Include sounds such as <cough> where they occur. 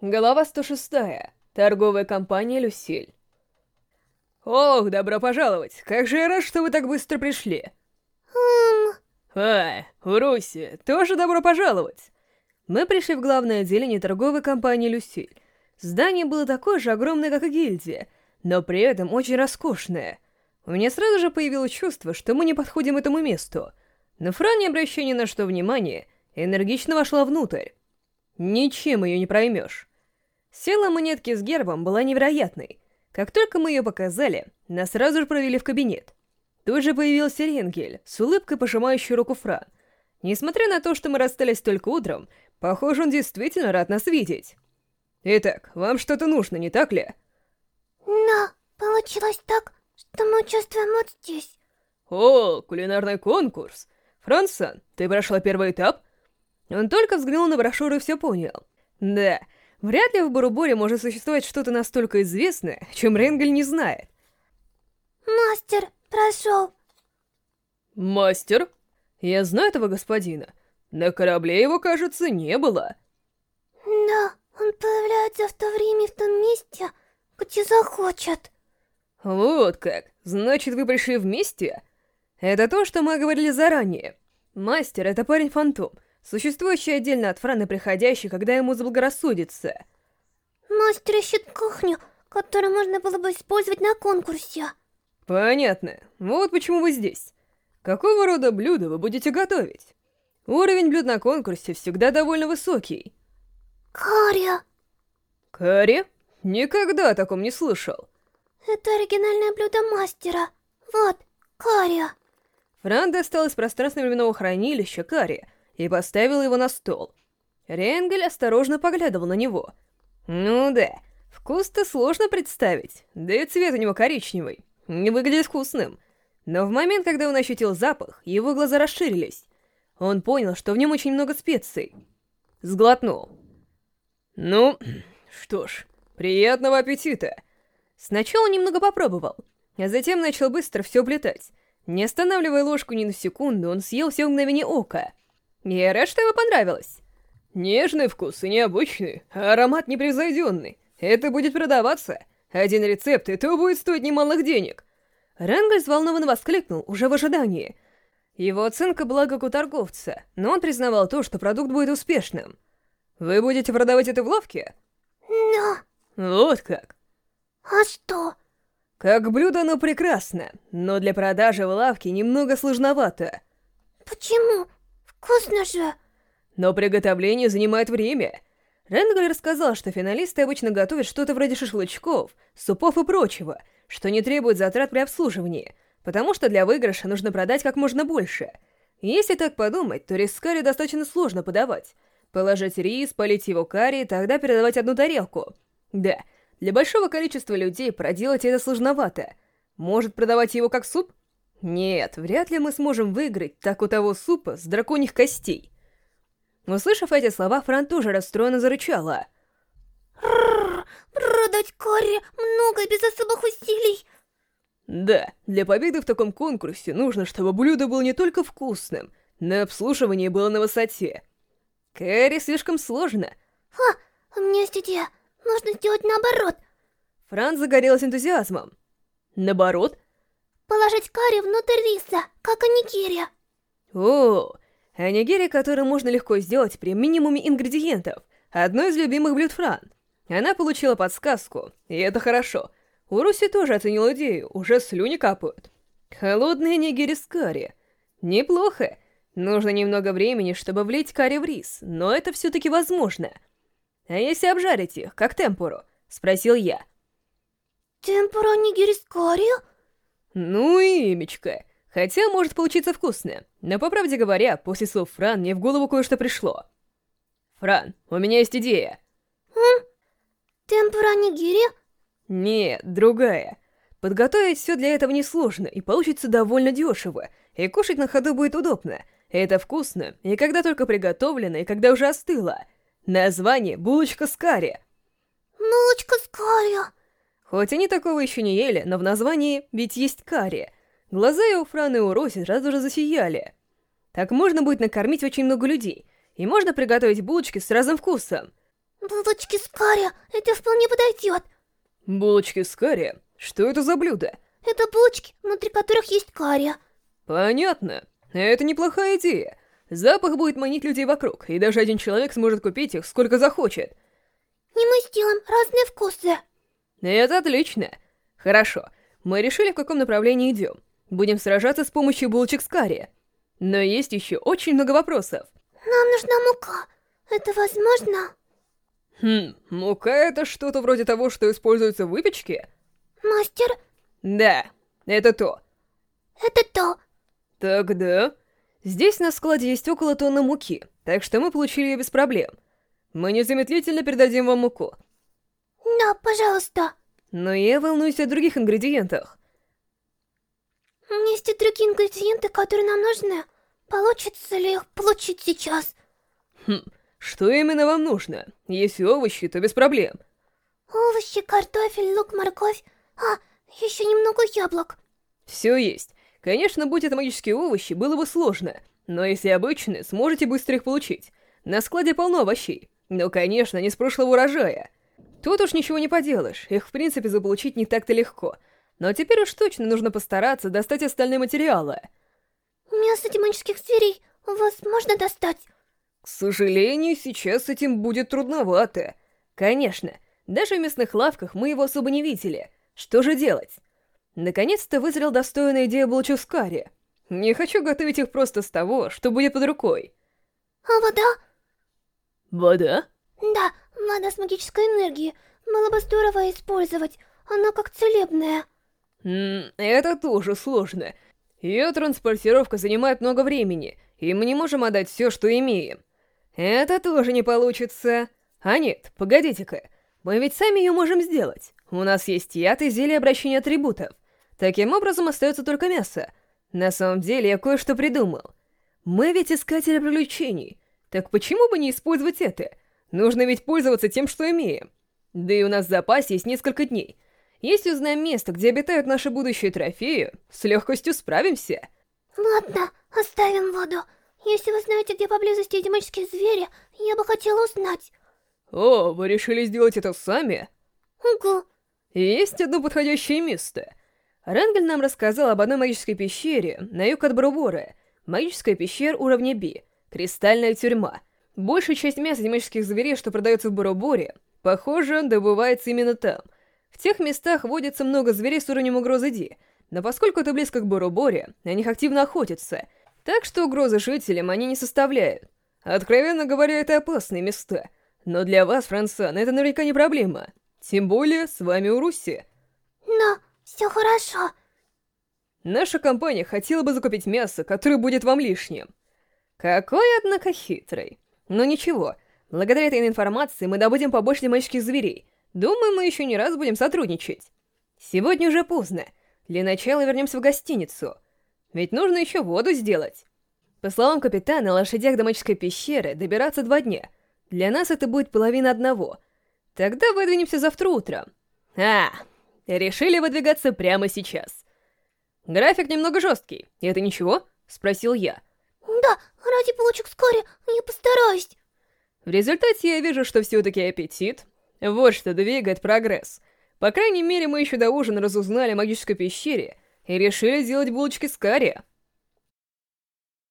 Глава 106. Торговая компания «Люсиль». Ох, добро пожаловать! Как же я рад, что вы так быстро пришли. Хм... А, Руси, тоже добро пожаловать! Мы пришли в главное отделение торговой компании «Люсиль». Здание было такое же огромное, как и гильдия, но при этом очень роскошное. У меня сразу же появилось чувство, что мы не подходим этому месту. Но Фран, не обращая ни на что внимания, энергично вошла внутрь. Ничем ее не проймешь. Сила монетки с гербом была невероятной. Как только мы ее показали, нас сразу же провели в кабинет. Тут же появился Ренгель, с улыбкой пожимающей руку Фран. Несмотря на то, что мы расстались только утром, похоже, он действительно рад нас видеть. Итак, вам что-то нужно, не так ли? Но получилось так, что мы участвуем вот здесь. О, кулинарный конкурс. Франсан, ты прошла первый этап? Он только взглянул на брошюру и все понял. Да, Вряд ли в Буруборе может существовать что-то настолько известное, чем Ренгель не знает. Мастер прошел. Мастер? Я знаю этого господина. На корабле его, кажется, не было. Да, он появляется в то время и в том месте, где захочет. Вот как. Значит, вы пришли вместе? Это то, что мы говорили заранее. Мастер — это парень-фантом — существующий отдельно от Франа приходящий, когда ему заблагорассудится. Мастер ищет кухню, которую можно было бы использовать на конкурсе. Понятно. Вот почему вы здесь. Какого рода блюда вы будете готовить? Уровень блюд на конкурсе всегда довольно высокий. Карри. Карри? Никогда о таком не слышал. Это оригинальное блюдо мастера. Вот, карри. Фран достал из пространственно-временного хранилища карри, и поставил его на стол. Ренгель осторожно поглядывал на него. Ну да, вкус-то сложно представить, да и цвет у него коричневый, не выглядит вкусным. Но в момент, когда он ощутил запах, его глаза расширились. Он понял, что в нем очень много специй. Сглотнул. Ну, <clears throat> что ж, приятного аппетита. Сначала немного попробовал, а затем начал быстро все уплетать. Не останавливая ложку ни на секунду, он съел все в мгновение ока. Я рад, что ему понравилось. Нежный вкус и необычный, а аромат непревзойденный. Это будет продаваться. Один рецепт, и то будет стоить немалых денег. Ренгаль взволнованно воскликнул, уже в ожидании. Его оценка была как у торговца, но он признавал то, что продукт будет успешным. Вы будете продавать это в лавке? Да. Вот как. А что? Как блюдо оно прекрасно, но для продажи в лавке немного сложновато. Почему? Вкусно же! Но приготовление занимает время. Ренгаль рассказал, что финалисты обычно готовят что-то вроде шашлычков, супов и прочего, что не требует затрат при обслуживании, потому что для выигрыша нужно продать как можно больше. Если так подумать, то рис карри достаточно сложно подавать. Положить рис, полить его карри, тогда передавать одну тарелку. Да, для большого количества людей проделать это сложновато. Может продавать его как суп? Нет, вряд ли мы сможем выиграть так у того супа с драконьих костей. Услышав эти слова, Фран тоже расстроенно зарычала. Продать карри много без особых усилий. Да, для победы в таком конкурсе нужно, чтобы блюдо было не только вкусным, но и обслуживание было на высоте. Карри слишком сложно. Ха, у меня есть идея. Нужно сделать наоборот. Фран загорелась энтузиазмом. Наоборот? Положить карри внутрь риса, как анигири. О, анигири, который можно легко сделать при минимуме ингредиентов. Одно из любимых блюд Фран. Она получила подсказку, и это хорошо. Уруси тоже оценил идею, уже слюни капают. Холодные нигири с карри. Неплохо. Нужно немного времени, чтобы влить карри в рис, но это все-таки возможно. А если обжарить их, как темпуру? Спросил я. Темпура нигири с карри? Ну и имечко. Хотя может получиться вкусно. Но по правде говоря, после слов Фран мне в голову кое-что пришло. Фран, у меня есть идея. М? Темпура нигири? Нет, другая. Подготовить все для этого несложно, и получится довольно дешево, и кушать на ходу будет удобно. Это вкусно, и когда только приготовлено, и когда уже остыло. Название «Булочка с карри». Булочка с карри. Хоть они такого еще не ели, но в названии ведь есть карри. Глаза и у Франы и у Роси сразу же засияли. Так можно будет накормить очень много людей, и можно приготовить булочки с разным вкусом. Булочки с карри, это вполне подойдет. Булочки с карри? Что это за блюдо? Это булочки, внутри которых есть карри. Понятно. Это неплохая идея. Запах будет манить людей вокруг, и даже один человек сможет купить их сколько захочет. И мы сделаем разные вкусы. Это отлично. Хорошо, мы решили, в каком направлении идем. Будем сражаться с помощью булочек с карри. Но есть еще очень много вопросов. Нам нужна мука. Это возможно? Хм, мука это что-то вроде того, что используется в выпечке? Мастер? Да, это то. Это то. Тогда... Здесь на складе есть около тонны муки, так что мы получили ее без проблем. Мы незамедлительно передадим вам муку. Да, пожалуйста. Но я волнуюсь о других ингредиентах. Есть и другие ингредиенты, которые нам нужны. Получится ли их получить сейчас? Хм, что именно вам нужно? Если овощи, то без проблем. Овощи, картофель, лук, морковь. А, еще немного яблок. Все есть. Конечно, будь это магические овощи, было бы сложно. Но если обычные, сможете быстро их получить. На складе полно овощей. Но, конечно, не с прошлого урожая. Тут уж ничего не поделаешь, их в принципе заполучить не так-то легко. Но теперь уж точно нужно постараться достать остальные материалы. Мясо демонических зверей у вас можно достать? К сожалению, сейчас с этим будет трудновато. Конечно, даже в местных лавках мы его особо не видели. Что же делать? Наконец-то вызрел достойная идея булочускари. Не хочу готовить их просто с того, что будет под рукой. А вода? Вода? Да, вода с магической энергией. Было бы здорово использовать. Она как целебная. Ммм, это тоже сложно. Ее транспортировка занимает много времени, и мы не можем отдать все, что имеем. Это тоже не получится. А нет, погодите-ка. Мы ведь сами ее можем сделать. У нас есть яд и зелье обращения атрибутов. Таким образом, остается только мясо. На самом деле, я кое-что придумал. Мы ведь искатели приключений. Так почему бы не использовать это? Нужно ведь пользоваться тем, что имеем. Да и у нас в запасе есть несколько дней — если узнаем место, где обитают наши будущие трофеи, с легкостью справимся. Ладно, оставим воду. Если вы знаете, где поблизости эти магические звери, я бы хотела узнать. О, вы решили сделать это сами? Угу. Есть одно подходящее место. Рангель нам рассказал об одной магической пещере на юг от Барубора. Магическая пещера уровня B. Кристальная тюрьма. Большая часть мяса демонических зверей, что продается в Баруборе, похоже, добывается именно там — в тех местах водится много зверей с уровнем угрозы Ди, но поскольку это близко к Бороборе, на них активно охотятся, так что угрозы жителям они не составляют. Откровенно говоря, это опасные места. Но для вас, Франсан, это наверняка не проблема. Тем более, с вами у Руси. Но все хорошо. Наша компания хотела бы закупить мясо, которое будет вам лишним. Какой, однако, хитрый. Но ничего, благодаря этой информации мы добудем побольше демонических зверей — Думаю, мы еще не раз будем сотрудничать. Сегодня уже поздно. Для начала вернемся в гостиницу. Ведь нужно еще воду сделать. По словам капитана, лошадях до магической пещеры добираться два дня. Для нас это будет половина одного. Тогда выдвинемся завтра утром. А, решили выдвигаться прямо сейчас. График немного жесткий. Это ничего? Спросил я. Ради булочек вскоре я постараюсь. В результате я вижу, что все-таки аппетит вот что двигает прогресс. По крайней мере, мы еще до ужина разузнали о магической пещере и решили сделать булочки с карри.